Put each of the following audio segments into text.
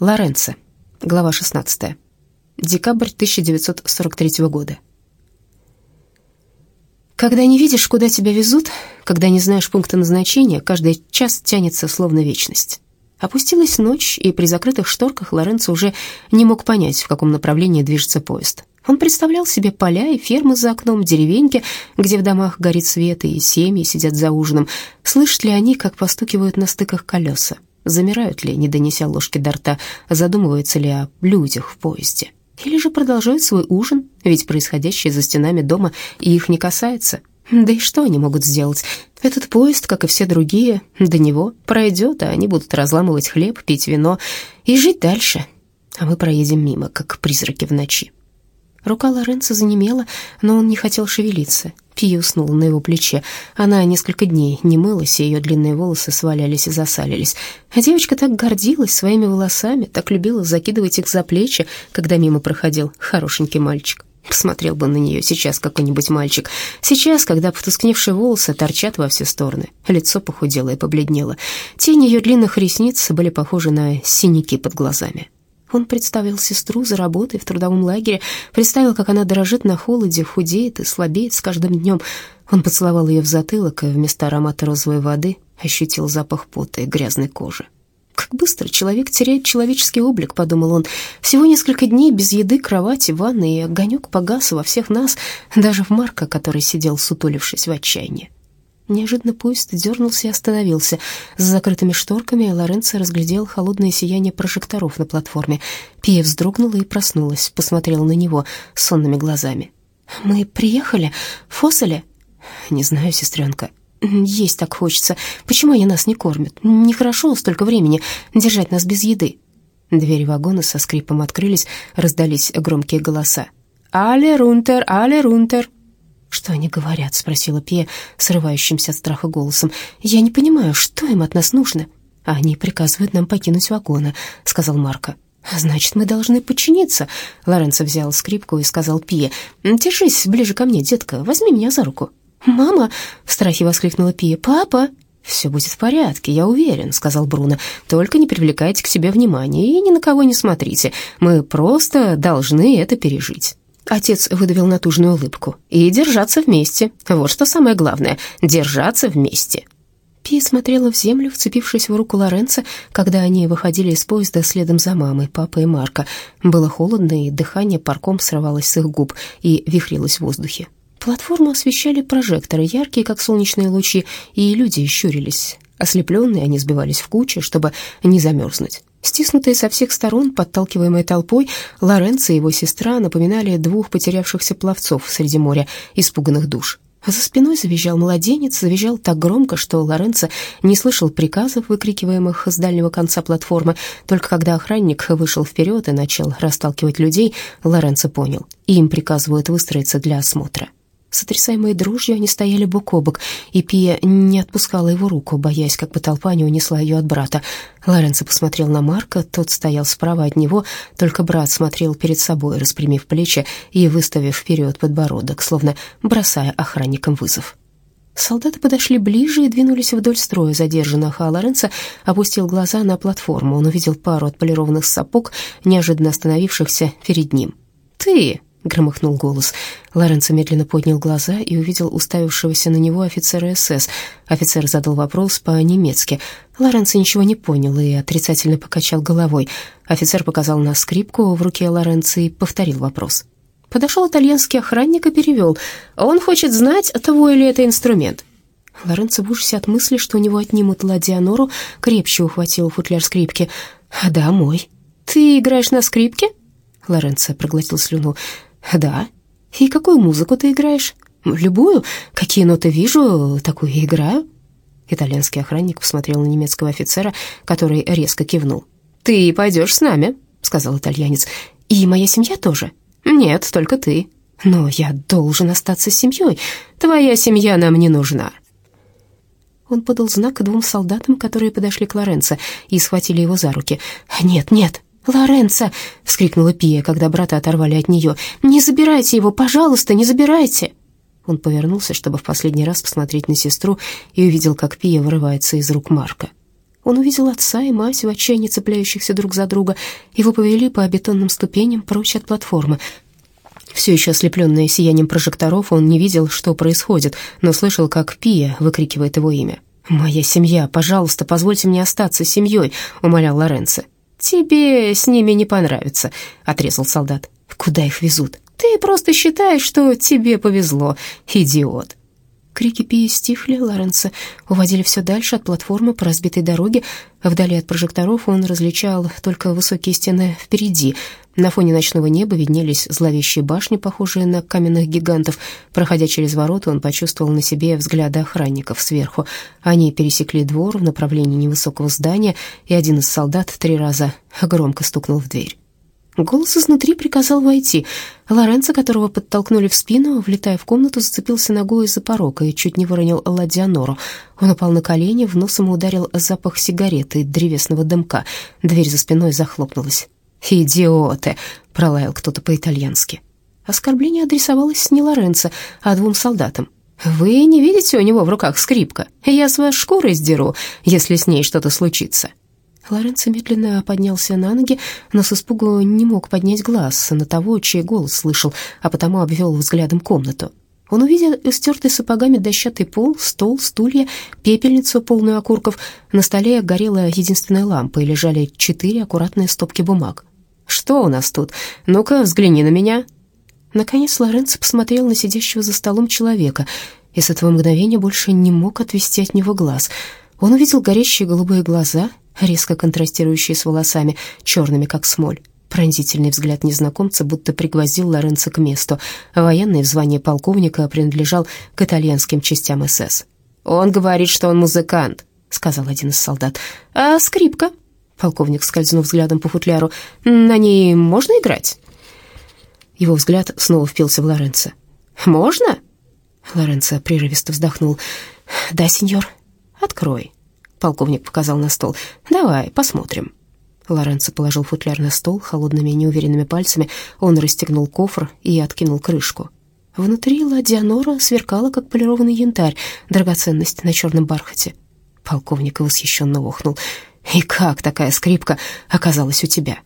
Лоренцо. Глава 16. Декабрь 1943 года. Когда не видишь, куда тебя везут, когда не знаешь пункта назначения, каждый час тянется словно вечность. Опустилась ночь, и при закрытых шторках Лоренцо уже не мог понять, в каком направлении движется поезд. Он представлял себе поля и фермы за окном, деревеньки, где в домах горит свет, и семьи сидят за ужином. Слышат ли они, как постукивают на стыках колеса? Замирают ли, не донеся ложки до рта, задумываются ли о людях в поезде? Или же продолжают свой ужин, ведь происходящее за стенами дома их не касается. Да и что они могут сделать? Этот поезд, как и все другие, до него пройдет, а они будут разламывать хлеб, пить вино и жить дальше. А мы проедем мимо, как призраки в ночи. Рука Лоренцо занемела, но он не хотел шевелиться. Пия уснула на его плече. Она несколько дней не мылась, и ее длинные волосы свалялись и засалились. А девочка так гордилась своими волосами, так любила закидывать их за плечи, когда мимо проходил хорошенький мальчик. Посмотрел бы на нее сейчас какой-нибудь мальчик. Сейчас, когда потускневшие волосы торчат во все стороны, лицо похудело и побледнело. Тени ее длинных ресниц были похожи на синяки под глазами. Он представил сестру за работой в трудовом лагере, представил, как она дрожит на холоде, худеет и слабеет с каждым днем. Он поцеловал ее в затылок и вместо аромата розовой воды ощутил запах пота и грязной кожи. «Как быстро человек теряет человеческий облик», — подумал он. «Всего несколько дней без еды, кровати, ванны, и огонек погас во всех нас, даже в Марка, который сидел, сутулившись в отчаянии. Неожиданно поезд дернулся и остановился. За закрытыми шторками Лоренцо разглядел холодное сияние прожекторов на платформе. Пия вздрогнула и проснулась, посмотрела на него сонными глазами. «Мы приехали? Фосселе?» «Не знаю, сестренка. Есть так хочется. Почему они нас не кормят? Нехорошо столько времени держать нас без еды». Двери вагона со скрипом открылись, раздались громкие голоса. «Але рунтер, але рунтер!» «Что они говорят?» — спросила Пия, срывающимся от страха голосом. «Я не понимаю, что им от нас нужно?» «Они приказывают нам покинуть вагоны», — сказал Марко. «Значит, мы должны подчиниться». Лоренцо взял скрипку и сказал Пие. «Держись ближе ко мне, детка, возьми меня за руку». «Мама!» — в страхе воскликнула Пия. «Папа!» «Все будет в порядке, я уверен», — сказал Бруно. «Только не привлекайте к себе внимания и ни на кого не смотрите. Мы просто должны это пережить». Отец выдавил натужную улыбку. «И держаться вместе. Вот что самое главное. Держаться вместе». Пи смотрела в землю, вцепившись в руку Лоренца, когда они выходили из поезда следом за мамой, папой и Марко. Было холодно, и дыхание парком срывалось с их губ и вихрилось в воздухе. Платформу освещали прожекторы, яркие, как солнечные лучи, и люди щурились. Ослепленные, они сбивались в кучи, чтобы не замерзнуть. Стиснутые со всех сторон, подталкиваемые толпой, Лоренцо и его сестра напоминали двух потерявшихся пловцов среди моря, испуганных душ. За спиной завизжал младенец, завизжал так громко, что Лоренцо не слышал приказов, выкрикиваемых с дальнего конца платформы. Только когда охранник вышел вперед и начал расталкивать людей, Лоренцо понял, им приказывают выстроиться для осмотра. Сотрясаемые дрожью, они стояли бок о бок, и Пия не отпускала его руку, боясь, как бы толпа не унесла ее от брата. Лоренцо посмотрел на Марка, тот стоял справа от него, только брат смотрел перед собой, распрямив плечи и выставив вперед подбородок, словно бросая охранникам вызов. Солдаты подошли ближе и двинулись вдоль строя задержанных, а Лоренцо опустил глаза на платформу. Он увидел пару отполированных сапог, неожиданно остановившихся перед ним. «Ты!» — громыхнул голос. Лоренцо медленно поднял глаза и увидел уставившегося на него офицера СС. Офицер задал вопрос по-немецки. Лоренцо ничего не понял и отрицательно покачал головой. Офицер показал на скрипку в руке Лоренцо и повторил вопрос. Подошел итальянский охранник и перевел. «Он хочет знать, твой ли это инструмент». Лоренцо в ужасе от мысли, что у него отнимут Ладианору, крепче ухватил футляр скрипки. «Да, мой». «Ты играешь на скрипке?» Лоренцо проглотил слюну. «Да. И какую музыку ты играешь?» «Любую. Какие ноты вижу, такую и играю». Итальянский охранник посмотрел на немецкого офицера, который резко кивнул. «Ты пойдешь с нами», — сказал итальянец. «И моя семья тоже?» «Нет, только ты». «Но я должен остаться с семьей. Твоя семья нам не нужна». Он подал знак двум солдатам, которые подошли к Лоренцо и схватили его за руки. «Нет, нет, «Лоренцо!» — вскрикнула Пия, когда брата оторвали от нее. «Не забирайте его, пожалуйста, не забирайте!» Он повернулся, чтобы в последний раз посмотреть на сестру, и увидел, как Пия вырывается из рук Марка. Он увидел отца и мать в отчаянии цепляющихся друг за друга. Его повели по бетонным ступеням прочь от платформы. Все еще ослепленный сиянием прожекторов, он не видел, что происходит, но слышал, как Пия выкрикивает его имя. «Моя семья, пожалуйста, позвольте мне остаться семьей», — умолял Лоренцо. «Тебе с ними не понравится», — отрезал солдат. «Куда их везут?» «Ты просто считаешь, что тебе повезло, идиот». Крики Пии стихли, Лоренцо уводили все дальше от платформы по разбитой дороге. Вдали от прожекторов он различал только высокие стены впереди. На фоне ночного неба виднелись зловещие башни, похожие на каменных гигантов. Проходя через ворота, он почувствовал на себе взгляды охранников сверху. Они пересекли двор в направлении невысокого здания, и один из солдат три раза громко стукнул в дверь. Голос изнутри приказал войти. Лоренцо, которого подтолкнули в спину, влетая в комнату, зацепился ногой за порог и чуть не выронил Ладианору. Он упал на колени, в нос ему ударил запах сигареты и древесного дымка. Дверь за спиной захлопнулась. «Идиоты!» — пролаял кто-то по-итальянски. Оскорбление адресовалось не Лоренцо, а двум солдатам. «Вы не видите у него в руках скрипка? Я с вас шкурой сдеру, если с ней что-то случится». Лоренцо медленно поднялся на ноги, но с испугу не мог поднять глаз на того, чей голос слышал, а потому обвел взглядом комнату. Он увидел стертый сапогами дощатый пол, стол, стулья, пепельницу, полную окурков. На столе горела единственная лампа и лежали четыре аккуратные стопки бумаг. «Что у нас тут? Ну-ка, взгляни на меня». Наконец Лоренцо посмотрел на сидящего за столом человека и с этого мгновения больше не мог отвести от него глаз. Он увидел горящие голубые глаза — резко контрастирующие с волосами, черными, как смоль. Пронзительный взгляд незнакомца будто пригвоздил Лоренцо к месту. Военный в звании полковника принадлежал к итальянским частям СС. «Он говорит, что он музыкант», — сказал один из солдат. «А скрипка?» — полковник скользнул взглядом по футляру. «На ней можно играть?» Его взгляд снова впился в Лоренцо. «Можно?» Лоренцо прерывисто вздохнул. «Да, сеньор. Открой». Полковник показал на стол. «Давай, посмотрим». Лоренцо положил футляр на стол холодными неуверенными пальцами. Он расстегнул кофр и откинул крышку. Внутри ладианора сверкала, как полированный янтарь, драгоценность на черном бархате. Полковник восхищенно охнул. «И как такая скрипка оказалась у тебя?»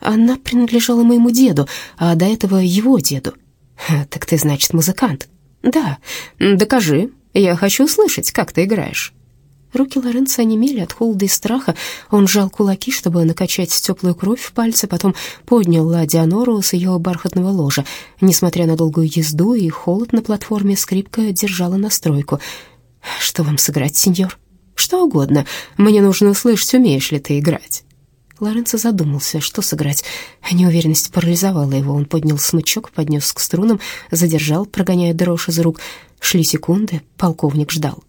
«Она принадлежала моему деду, а до этого его деду». «Так ты, значит, музыкант?» «Да. Докажи. Я хочу услышать, как ты играешь». Руки Лоренцо онемели от холода и страха. Он сжал кулаки, чтобы накачать теплую кровь в пальцы, потом поднял Ладианору с ее бархатного ложа. Несмотря на долгую езду и холод на платформе, скрипка держала настройку. «Что вам сыграть, сеньор?» «Что угодно. Мне нужно услышать, умеешь ли ты играть». Лоренцо задумался, что сыграть. Неуверенность парализовала его. Он поднял смычок, поднес к струнам, задержал, прогоняя дрожь из рук. Шли секунды, полковник ждал.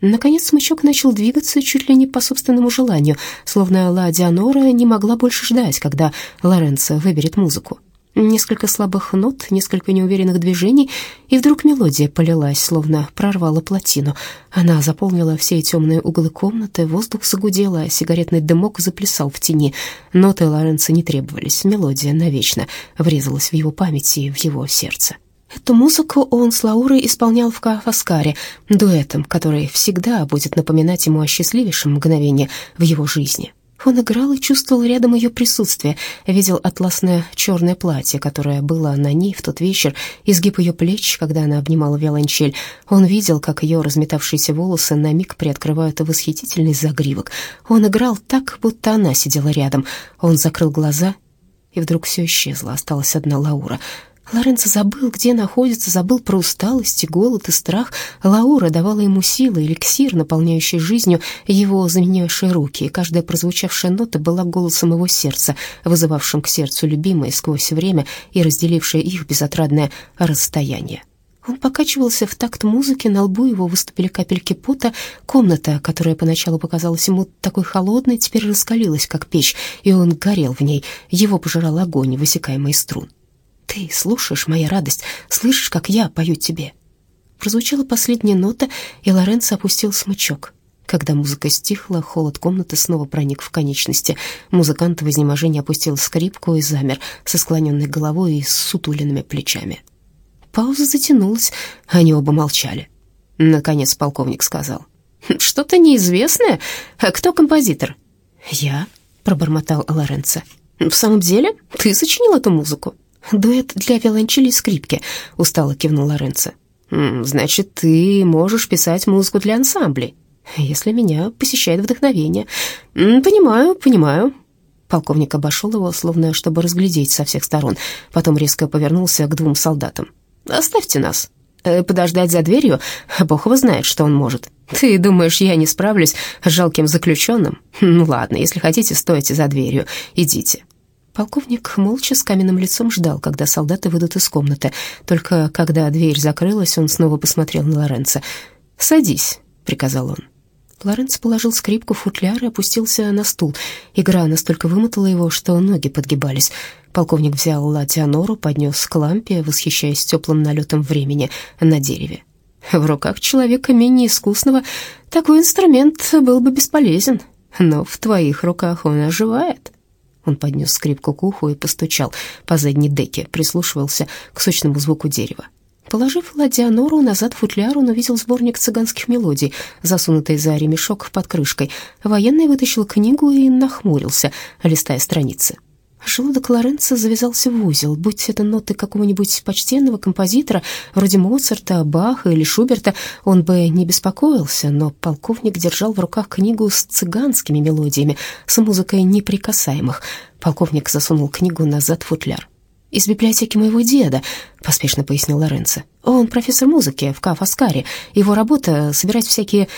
Наконец смычок начал двигаться чуть ли не по собственному желанию, словно Ла Дианора не могла больше ждать, когда Лоренцо выберет музыку. Несколько слабых нот, несколько неуверенных движений, и вдруг мелодия полилась, словно прорвала плотину. Она заполнила все темные углы комнаты, воздух загудел, а сигаретный дымок заплясал в тени. Ноты Лоренцо не требовались, мелодия навечно врезалась в его память и в его сердце. Эту музыку он с Лаурой исполнял в Каафаскаре, дуэтом, который всегда будет напоминать ему о счастливейшем мгновении в его жизни. Он играл и чувствовал рядом ее присутствие, видел атласное черное платье, которое было на ней в тот вечер, изгиб ее плеч, когда она обнимала виолончель. Он видел, как ее разметавшиеся волосы на миг приоткрывают восхитительный загривок. Он играл так, будто она сидела рядом. Он закрыл глаза, и вдруг все исчезло, осталась одна Лаура — Лоренцо забыл, где находится, забыл про усталость и голод и страх. Лаура давала ему силы, эликсир, наполняющий жизнью его заменявшие руки, и каждая прозвучавшая нота была голосом его сердца, вызывавшим к сердцу любимой сквозь время и разделившее их безотрадное расстояние. Он покачивался в такт музыки, на лбу его выступили капельки пота. Комната, которая поначалу показалась ему такой холодной, теперь раскалилась, как печь, и он горел в ней. Его пожирал огонь, высекаемый струн. Ты слушаешь, моя радость, слышишь, как я пою тебе?» Прозвучала последняя нота, и Лоренцо опустил смычок. Когда музыка стихла, холод комнаты снова проник в конечности. Музыкант в изнеможении опустил скрипку и замер со склоненной головой и сутуленными плечами. Пауза затянулась, они оба молчали. Наконец полковник сказал. Что-то неизвестное? А кто композитор?» «Я», — пробормотал Лоренцо. «В самом деле? Ты сочинил эту музыку?» «Дуэт для виолончели и скрипки», — устало кивнул Лоренцо. «Значит, ты можешь писать музыку для ансамблей, если меня посещает вдохновение». «Понимаю, понимаю». Полковник обошел его, словно чтобы разглядеть со всех сторон, потом резко повернулся к двум солдатам. «Оставьте нас. Э, подождать за дверью? Бог его знает, что он может. Ты думаешь, я не справлюсь с жалким заключенным? Ну ладно, если хотите, стойте за дверью, идите». Полковник молча с каменным лицом ждал, когда солдаты выйдут из комнаты. Только когда дверь закрылась, он снова посмотрел на Лоренца. «Садись», — приказал он. Лоренц положил скрипку в футляр и опустился на стул. Игра настолько вымотала его, что ноги подгибались. Полковник взял ла Дианору, поднес к лампе, восхищаясь теплым налетом времени на дереве. В руках человека менее искусного такой инструмент был бы бесполезен, но в твоих руках он оживает. Он поднес скрипку к уху и постучал по задней деке, прислушивался к сочному звуку дерева. Положив ладианору назад в футляр, он увидел сборник цыганских мелодий, засунутый за ремешок под крышкой. Военный вытащил книгу и нахмурился, листая страницы. Желудок Лоренцо завязался в узел. Будь это ноты какого-нибудь почтенного композитора, вроде Моцарта, Баха или Шуберта, он бы не беспокоился, но полковник держал в руках книгу с цыганскими мелодиями, с музыкой неприкасаемых. Полковник засунул книгу назад в футляр. «Из библиотеки моего деда», — поспешно пояснил Лоренцо. «Он профессор музыки в Кафаскаре. Его работа — собирать всякие...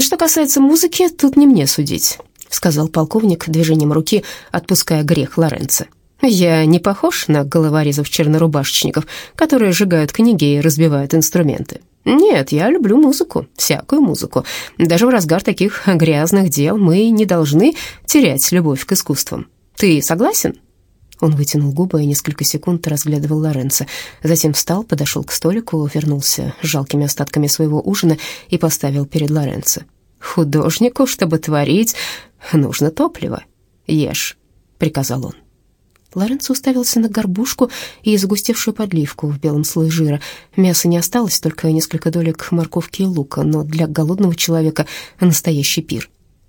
Что касается музыки, тут не мне судить сказал полковник движением руки, отпуская грех Лоренцо. «Я не похож на головорезов-чернорубашечников, которые сжигают книги и разбивают инструменты. Нет, я люблю музыку, всякую музыку. Даже в разгар таких грязных дел мы не должны терять любовь к искусствам. Ты согласен?» Он вытянул губы и несколько секунд разглядывал Лоренцо. Затем встал, подошел к столику, вернулся с жалкими остатками своего ужина и поставил перед Лоренцо. «Художнику, чтобы творить, нужно топливо. Ешь», — приказал он. Лоренцо уставился на горбушку и загустевшую подливку в белом слое жира. Мяса не осталось, только несколько долек морковки и лука, но для голодного человека настоящий пир.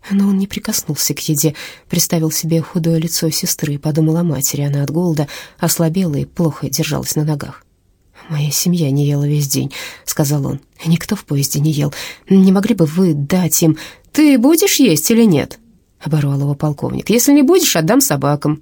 Но он не прикоснулся к еде, представил себе худое лицо сестры, подумал о матери. Она от голода ослабела и плохо держалась на ногах. «Моя семья не ела весь день», — сказал он. «Никто в поезде не ел. Не могли бы вы дать им...» «Ты будешь есть или нет?» оборвал его полковник. «Если не будешь, отдам собакам».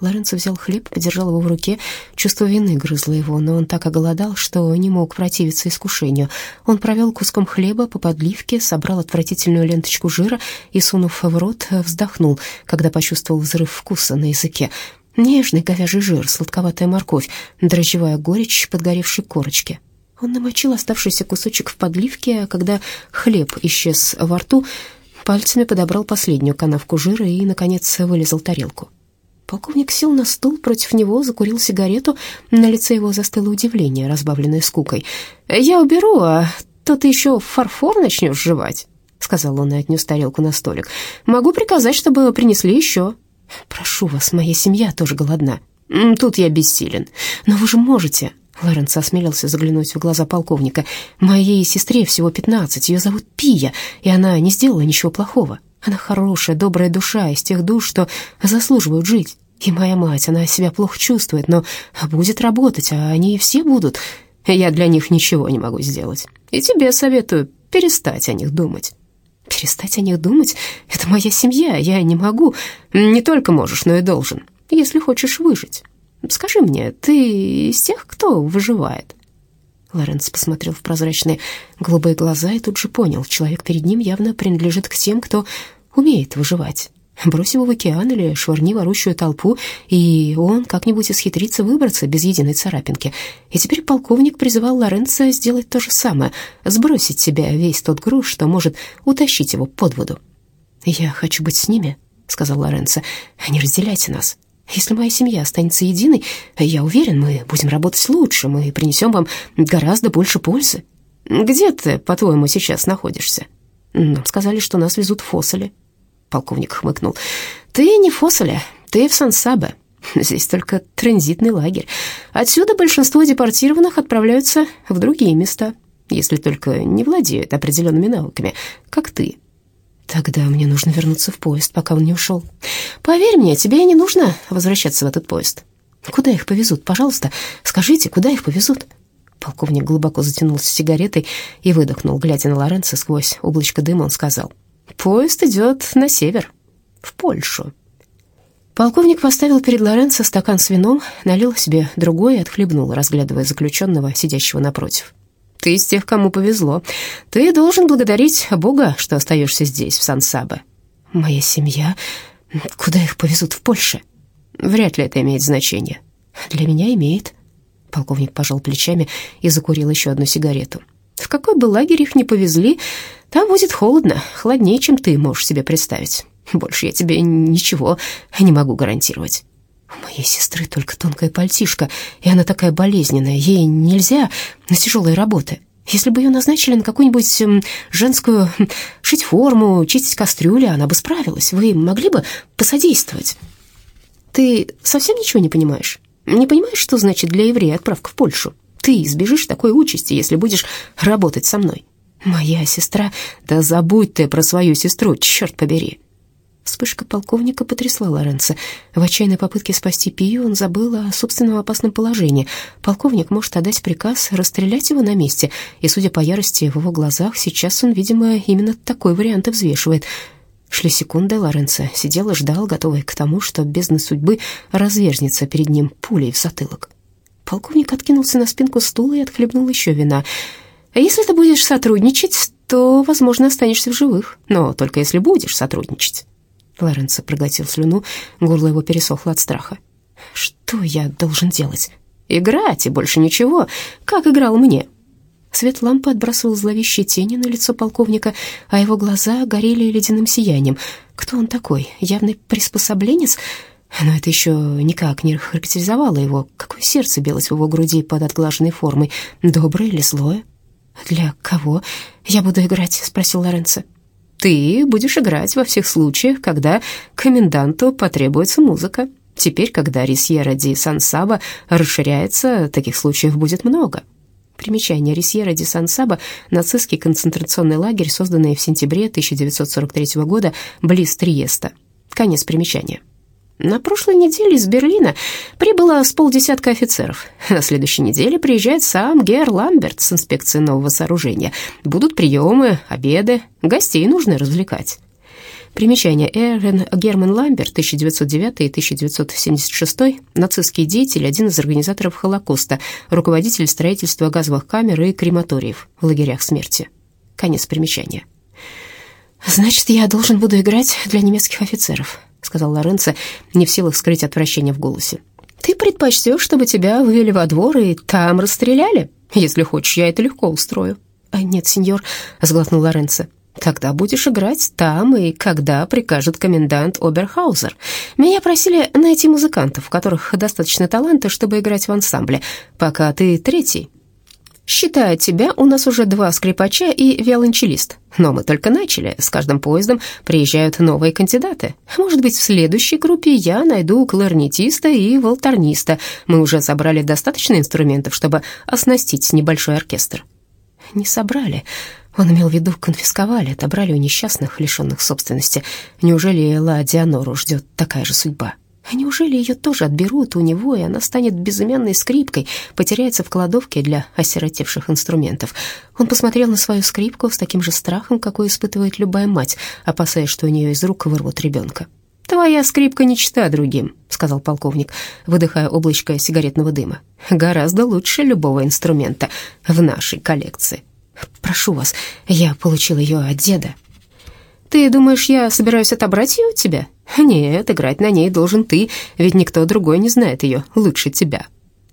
Лоренцо взял хлеб, подержал его в руке. Чувство вины грызло его, но он так оголодал, что не мог противиться искушению. Он провел куском хлеба по подливке, собрал отвратительную ленточку жира и, сунув в рот, вздохнул, когда почувствовал взрыв вкуса на языке. Нежный говяжий жир, сладковатая морковь, дрожжевая горечь подгоревшей корочки. Он намочил оставшийся кусочек в подливке, а когда хлеб исчез во рту, Пальцами подобрал последнюю канавку жира и, наконец, вылезал тарелку. Полковник сел на стул против него, закурил сигарету. На лице его застыло удивление, разбавленное скукой. «Я уберу, а то ты еще фарфор начнешь жевать», — сказал он и отнес тарелку на столик. «Могу приказать, чтобы принесли еще». «Прошу вас, моя семья тоже голодна». «Тут я бессилен». «Но вы же можете», Лоренцо осмелился заглянуть в глаза полковника. «Моей сестре всего пятнадцать, ее зовут Пия, и она не сделала ничего плохого. Она хорошая, добрая душа из тех душ, что заслуживают жить. И моя мать, она себя плохо чувствует, но будет работать, а они все будут. Я для них ничего не могу сделать. И тебе советую перестать о них думать». «Перестать о них думать? Это моя семья, я не могу. Не только можешь, но и должен, если хочешь выжить». Скажи мне, ты из тех, кто выживает?» Лоренц посмотрел в прозрачные голубые глаза и тут же понял, человек перед ним явно принадлежит к тем, кто умеет выживать. Брось его в океан или швырни ворущую толпу, и он как-нибудь исхитрится выбраться без единой царапинки. И теперь полковник призывал Лоренца сделать то же самое, сбросить себя весь тот груз, что может утащить его под воду. «Я хочу быть с ними», — сказал Лоренцо, — «не разделяйте нас». Если моя семья останется единой, я уверен, мы будем работать лучше, мы принесем вам гораздо больше пользы. Где ты, по-твоему, сейчас находишься? Нам сказали, что нас везут в Фосоле. Полковник хмыкнул. Ты не в Фосоле, ты в Сан-Сабе. Здесь только транзитный лагерь. Отсюда большинство депортированных отправляются в другие места. если только не владеют определенными навыками, как ты. Тогда мне нужно вернуться в поезд, пока он не ушел. Поверь мне, тебе не нужно возвращаться в этот поезд. Куда их повезут? Пожалуйста, скажите, куда их повезут? Полковник глубоко затянулся сигаретой и выдохнул, глядя на Лоренцо сквозь облачко дыма, он сказал: "Поезд идет на север, в Польшу". Полковник поставил перед Лоренцо стакан с вином, налил себе другой и отхлебнул, разглядывая заключенного, сидящего напротив. Ты из тех, кому повезло. Ты должен благодарить Бога, что остаешься здесь, в Сан-Сабе. Моя семья... Куда их повезут в Польше? Вряд ли это имеет значение. Для меня имеет. Полковник пожал плечами и закурил еще одну сигарету. В какой бы лагерь их ни повезли, там будет холодно, холоднее, чем ты можешь себе представить. Больше я тебе ничего не могу гарантировать. У моей сестры только тонкая пальтишка, и она такая болезненная. Ей нельзя на тяжелые работы. Если бы ее назначили на какую-нибудь эм, женскую хм, шить форму, чистить кастрюли, она бы справилась. Вы могли бы посодействовать? Ты совсем ничего не понимаешь? Не понимаешь, что значит для еврея отправка в Польшу? Ты избежишь такой участи, если будешь работать со мной. Моя сестра... Да забудь ты про свою сестру, черт побери. Вспышка полковника потрясла Лоренцо. В отчаянной попытке спасти Пию он забыл о собственном опасном положении. Полковник может отдать приказ расстрелять его на месте, и, судя по ярости в его глазах, сейчас он, видимо, именно такой вариант и взвешивает. Шли секунды, Лоренцо сидел и ждал, готовый к тому, что бездна судьбы разверзнется перед ним пулей в затылок. Полковник откинулся на спинку стула и отхлебнул еще вина. «А если ты будешь сотрудничать, то, возможно, останешься в живых, но только если будешь сотрудничать». Лоренцо проглотил слюну, горло его пересохло от страха. «Что я должен делать?» «Играть и больше ничего, как играл мне». Свет лампы отбрасывал зловещие тени на лицо полковника, а его глаза горели ледяным сиянием. Кто он такой? Явный приспособленец? Но это еще никак не характеризовало его. Какое сердце билось в его груди под отглаженной формой? Доброе или злое? «Для кого я буду играть?» — спросил Лоренцо. Ты будешь играть во всех случаях, когда коменданту потребуется музыка. Теперь, когда Рисьера ди Сан-Саба расширяется, таких случаев будет много. Примечание Рисьера ди Сан-Саба – нацистский концентрационный лагерь, созданный в сентябре 1943 года близ Триеста. Конец примечания. На прошлой неделе из Берлина прибыло с полдесятка офицеров. На следующей неделе приезжает сам Гер Ламберт с инспекцией нового сооружения. Будут приемы, обеды, гостей нужно развлекать. Примечание. Эрен Герман Ламберт, 1909-1976, нацистский деятель, один из организаторов Холокоста, руководитель строительства газовых камер и крематориев в лагерях смерти. Конец примечания. «Значит, я должен буду играть для немецких офицеров», сказал Лоренцо, не в силах скрыть отвращение в голосе. «Ты предпочтешь, чтобы тебя вывели во двор и там расстреляли? Если хочешь, я это легко устрою». «А «Нет, сеньор», — сглотнул Лоренцо. «Тогда будешь играть там и когда прикажет комендант Оберхаузер. Меня просили найти музыкантов, у которых достаточно таланта, чтобы играть в ансамбле, пока ты третий, Считая тебя, у нас уже два скрипача и виолончелист. Но мы только начали. С каждым поездом приезжают новые кандидаты. Может быть, в следующей группе я найду кларнетиста и волторниста. Мы уже собрали достаточно инструментов, чтобы оснастить небольшой оркестр. Не собрали. Он имел в виду, конфисковали, отобрали у несчастных, лишенных собственности. Неужели Ла Дианору ждет такая же судьба? А неужели ее тоже отберут у него, и она станет безымянной скрипкой, потеряется в кладовке для осиротевших инструментов? Он посмотрел на свою скрипку с таким же страхом, какой испытывает любая мать, опасаясь, что у нее из рук вырвут ребенка. «Твоя скрипка не чита другим», — сказал полковник, выдыхая облачко сигаретного дыма. «Гораздо лучше любого инструмента в нашей коллекции». «Прошу вас, я получил ее от деда». «Ты думаешь, я собираюсь отобрать ее у тебя?» «Нет, играть на ней должен ты, ведь никто другой не знает ее лучше тебя».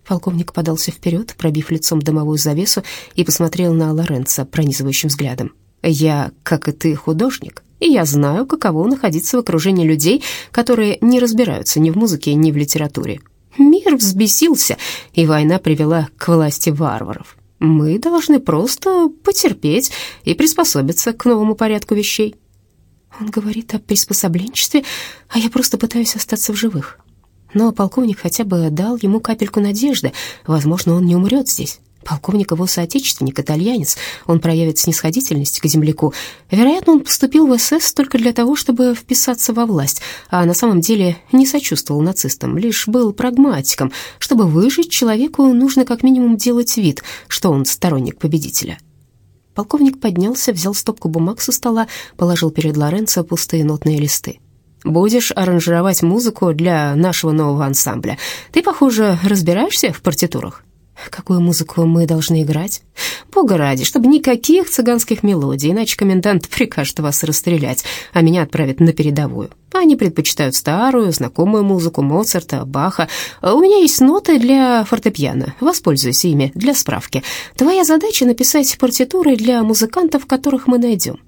Полковник подался вперед, пробив лицом дымовую завесу, и посмотрел на Лоренца пронизывающим взглядом. «Я, как и ты, художник, и я знаю, каково находиться в окружении людей, которые не разбираются ни в музыке, ни в литературе. Мир взбесился, и война привела к власти варваров. Мы должны просто потерпеть и приспособиться к новому порядку вещей. Он говорит о приспособленчестве, а я просто пытаюсь остаться в живых. Но полковник хотя бы дал ему капельку надежды. Возможно, он не умрет здесь. Полковник его соотечественник, итальянец, он проявит снисходительность к земляку. Вероятно, он поступил в СС только для того, чтобы вписаться во власть, а на самом деле не сочувствовал нацистам, лишь был прагматиком. Чтобы выжить, человеку нужно как минимум делать вид, что он сторонник победителя. Полковник поднялся, взял стопку бумаг со стола, положил перед Лоренцо пустые нотные листы. «Будешь аранжировать музыку для нашего нового ансамбля. Ты, похоже, разбираешься в партитурах?» Какую музыку мы должны играть? Бога ради, чтобы никаких цыганских мелодий, иначе комендант прикажет вас расстрелять, а меня отправит на передовую. Они предпочитают старую, знакомую музыку Моцарта, Баха. У меня есть ноты для фортепиано, воспользуйся ими для справки. Твоя задача написать партитуры для музыкантов, которых мы найдем.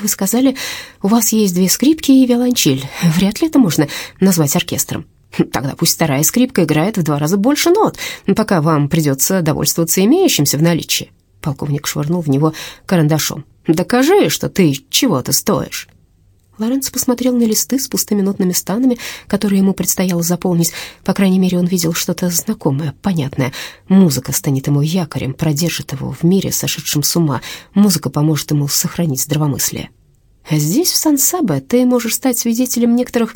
Вы сказали, у вас есть две скрипки и виолончель. Вряд ли это можно назвать оркестром. Тогда пусть вторая скрипка играет в два раза больше нот, пока вам придется довольствоваться имеющимся в наличии. Полковник швырнул в него карандашом. «Докажи, что ты чего-то стоишь». Лоренцо посмотрел на листы с пустыми нотными станами, которые ему предстояло заполнить. По крайней мере, он видел что-то знакомое, понятное. Музыка станет ему якорем, продержит его в мире, сошедшем с ума. Музыка поможет ему сохранить здравомыслие. А здесь, в Сан-Сабе, ты можешь стать свидетелем некоторых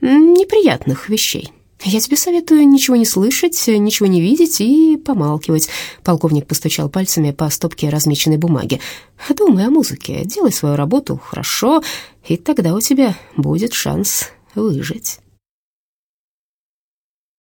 неприятных вещей. Я тебе советую ничего не слышать, ничего не видеть и помалкивать. Полковник постучал пальцами по стопке размеченной бумаги. Думай о музыке, делай свою работу хорошо, и тогда у тебя будет шанс выжить.